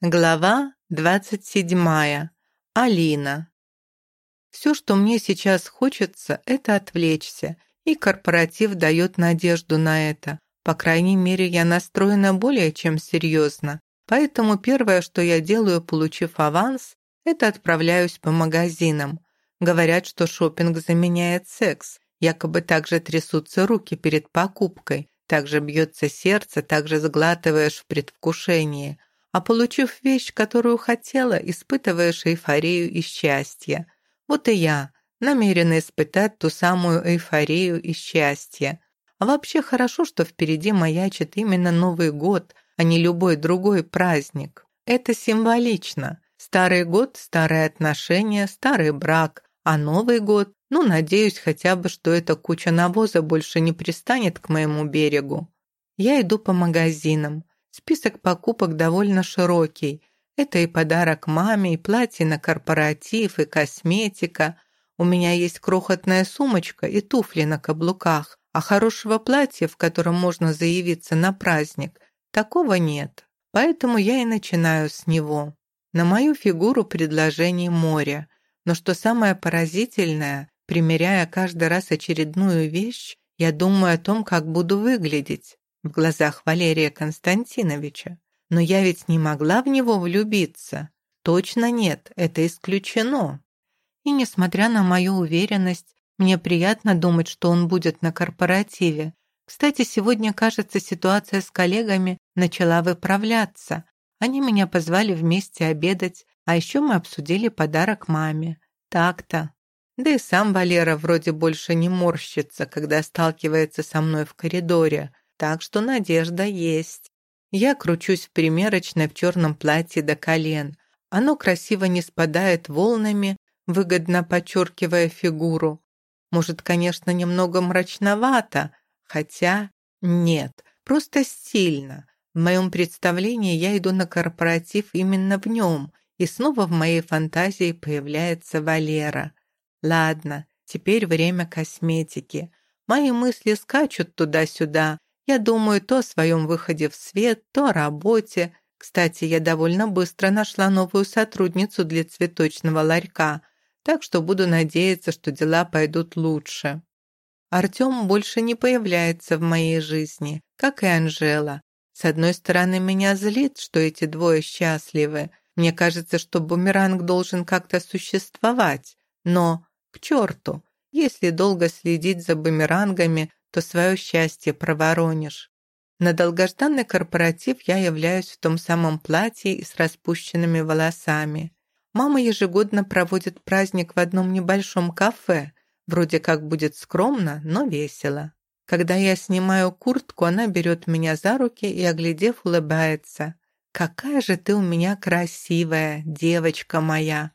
Глава 27. Алина. Все, что мне сейчас хочется, это отвлечься, и корпоратив дает надежду на это. По крайней мере, я настроена более чем серьезно. Поэтому первое, что я делаю, получив аванс, это отправляюсь по магазинам. Говорят, что шопинг заменяет секс. Якобы также трясутся руки перед покупкой, также бьется сердце, также заглатываешь в предвкушении – а получив вещь, которую хотела, испытываешь эйфорию и счастье. Вот и я намерена испытать ту самую эйфорию и счастье. А вообще хорошо, что впереди маячит именно Новый год, а не любой другой праздник. Это символично. Старый год, старые отношения, старый брак, а Новый год, ну, надеюсь хотя бы, что эта куча навоза больше не пристанет к моему берегу. Я иду по магазинам. Список покупок довольно широкий. Это и подарок маме, и платье на корпоратив, и косметика. У меня есть крохотная сумочка и туфли на каблуках, а хорошего платья, в котором можно заявиться на праздник, такого нет. Поэтому я и начинаю с него. На мою фигуру предложений море. Но что самое поразительное, примеряя каждый раз очередную вещь, я думаю о том, как буду выглядеть в глазах Валерия Константиновича. Но я ведь не могла в него влюбиться. Точно нет, это исключено. И несмотря на мою уверенность, мне приятно думать, что он будет на корпоративе. Кстати, сегодня, кажется, ситуация с коллегами начала выправляться. Они меня позвали вместе обедать, а еще мы обсудили подарок маме. Так-то. Да и сам Валера вроде больше не морщится, когда сталкивается со мной в коридоре так что надежда есть. Я кручусь в примерочной в черном платье до колен. Оно красиво не спадает волнами, выгодно подчеркивая фигуру. Может, конечно, немного мрачновато, хотя нет, просто стильно. В моем представлении я иду на корпоратив именно в нем, и снова в моей фантазии появляется Валера. Ладно, теперь время косметики. Мои мысли скачут туда-сюда, я думаю то о своем выходе в свет, то о работе. Кстати, я довольно быстро нашла новую сотрудницу для цветочного ларька, так что буду надеяться, что дела пойдут лучше. Артем больше не появляется в моей жизни, как и Анжела. С одной стороны, меня злит, что эти двое счастливы. Мне кажется, что бумеранг должен как-то существовать. Но, к черту, если долго следить за бумерангами, то свое счастье проворонишь. На долгожданный корпоратив я являюсь в том самом платье и с распущенными волосами. Мама ежегодно проводит праздник в одном небольшом кафе. Вроде как будет скромно, но весело. Когда я снимаю куртку, она берет меня за руки и, оглядев, улыбается. «Какая же ты у меня красивая, девочка моя!»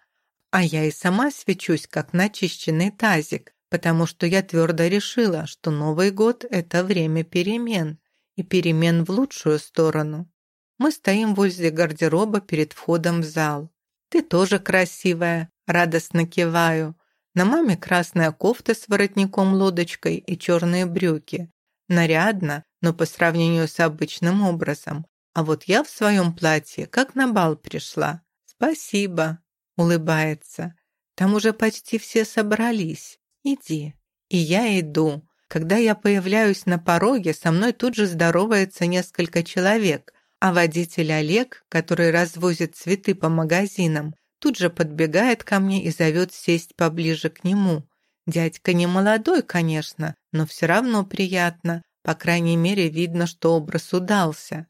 А я и сама свечусь, как начищенный тазик, потому что я твердо решила, что Новый год – это время перемен, и перемен в лучшую сторону. Мы стоим возле гардероба перед входом в зал. «Ты тоже красивая», – радостно киваю. На маме красная кофта с воротником-лодочкой и черные брюки. Нарядно, но по сравнению с обычным образом. А вот я в своем платье как на бал пришла. «Спасибо», – улыбается. «Там уже почти все собрались». «Иди». И я иду. Когда я появляюсь на пороге, со мной тут же здоровается несколько человек, а водитель Олег, который развозит цветы по магазинам, тут же подбегает ко мне и зовет сесть поближе к нему. Дядька не молодой, конечно, но все равно приятно. По крайней мере, видно, что образ удался.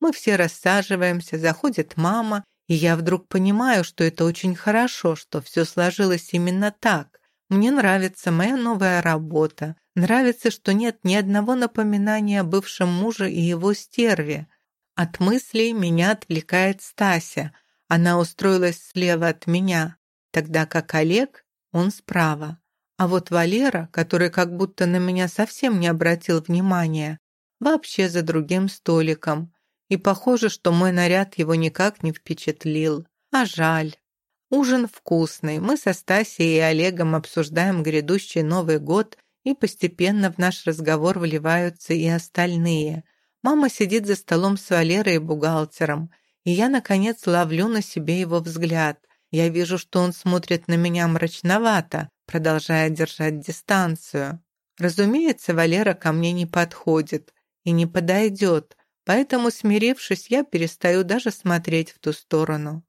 Мы все рассаживаемся, заходит мама, и я вдруг понимаю, что это очень хорошо, что все сложилось именно так. Мне нравится моя новая работа. Нравится, что нет ни одного напоминания о бывшем муже и его стерве. От мыслей меня отвлекает Стася. Она устроилась слева от меня, тогда как Олег, он справа. А вот Валера, который как будто на меня совсем не обратил внимания, вообще за другим столиком. И похоже, что мой наряд его никак не впечатлил. А жаль. Ужин вкусный. Мы со Стасией и Олегом обсуждаем грядущий Новый год, и постепенно в наш разговор вливаются и остальные. Мама сидит за столом с Валерой и бухгалтером. и я, наконец, ловлю на себе его взгляд. Я вижу, что он смотрит на меня мрачновато, продолжая держать дистанцию. Разумеется, Валера ко мне не подходит и не подойдет, поэтому, смирившись, я перестаю даже смотреть в ту сторону.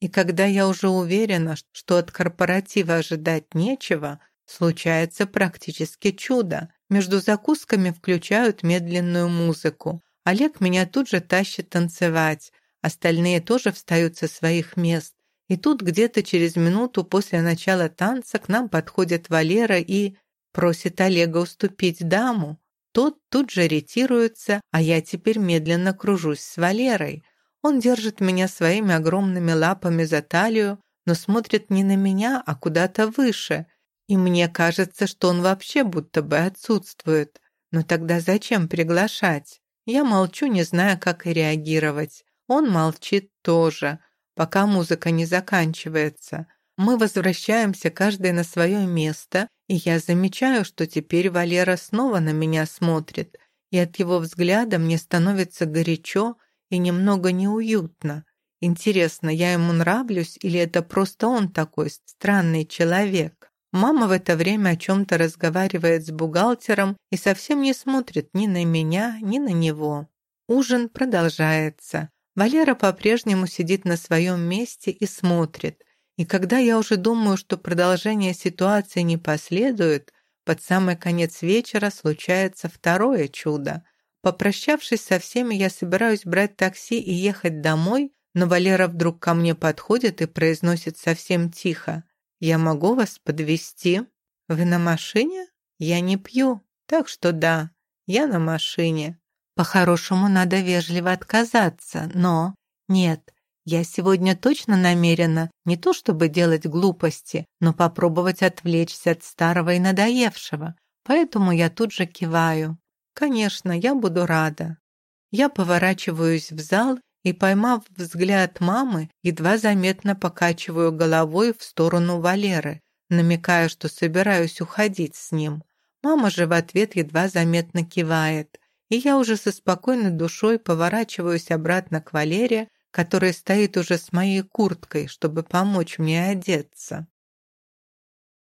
И когда я уже уверена, что от корпоратива ожидать нечего, случается практически чудо. Между закусками включают медленную музыку. Олег меня тут же тащит танцевать, остальные тоже встают со своих мест. И тут где-то через минуту после начала танца к нам подходит Валера и просит Олега уступить даму. Тот тут же ретируется, а я теперь медленно кружусь с Валерой. Он держит меня своими огромными лапами за талию, но смотрит не на меня, а куда-то выше. И мне кажется, что он вообще будто бы отсутствует. Но тогда зачем приглашать? Я молчу, не зная, как реагировать. Он молчит тоже, пока музыка не заканчивается. Мы возвращаемся каждый на свое место, и я замечаю, что теперь Валера снова на меня смотрит, и от его взгляда мне становится горячо и немного неуютно. Интересно, я ему нравлюсь или это просто он такой странный человек? Мама в это время о чем-то разговаривает с бухгалтером и совсем не смотрит ни на меня, ни на него. Ужин продолжается. Валера по-прежнему сидит на своем месте и смотрит. И когда я уже думаю, что продолжение ситуации не последует, под самый конец вечера случается второе чудо. Попрощавшись со всеми, я собираюсь брать такси и ехать домой, но Валера вдруг ко мне подходит и произносит совсем тихо. «Я могу вас подвезти? Вы на машине? Я не пью, так что да, я на машине. По-хорошему надо вежливо отказаться, но... Нет, я сегодня точно намерена не то чтобы делать глупости, но попробовать отвлечься от старого и надоевшего. Поэтому я тут же киваю. Конечно, я буду рада. Я поворачиваюсь в зал и, поймав взгляд мамы, едва заметно покачиваю головой в сторону Валеры, намекая, что собираюсь уходить с ним. Мама же в ответ едва заметно кивает, и я уже со спокойной душой поворачиваюсь обратно к Валере, который стоит уже с моей курткой, чтобы помочь мне одеться.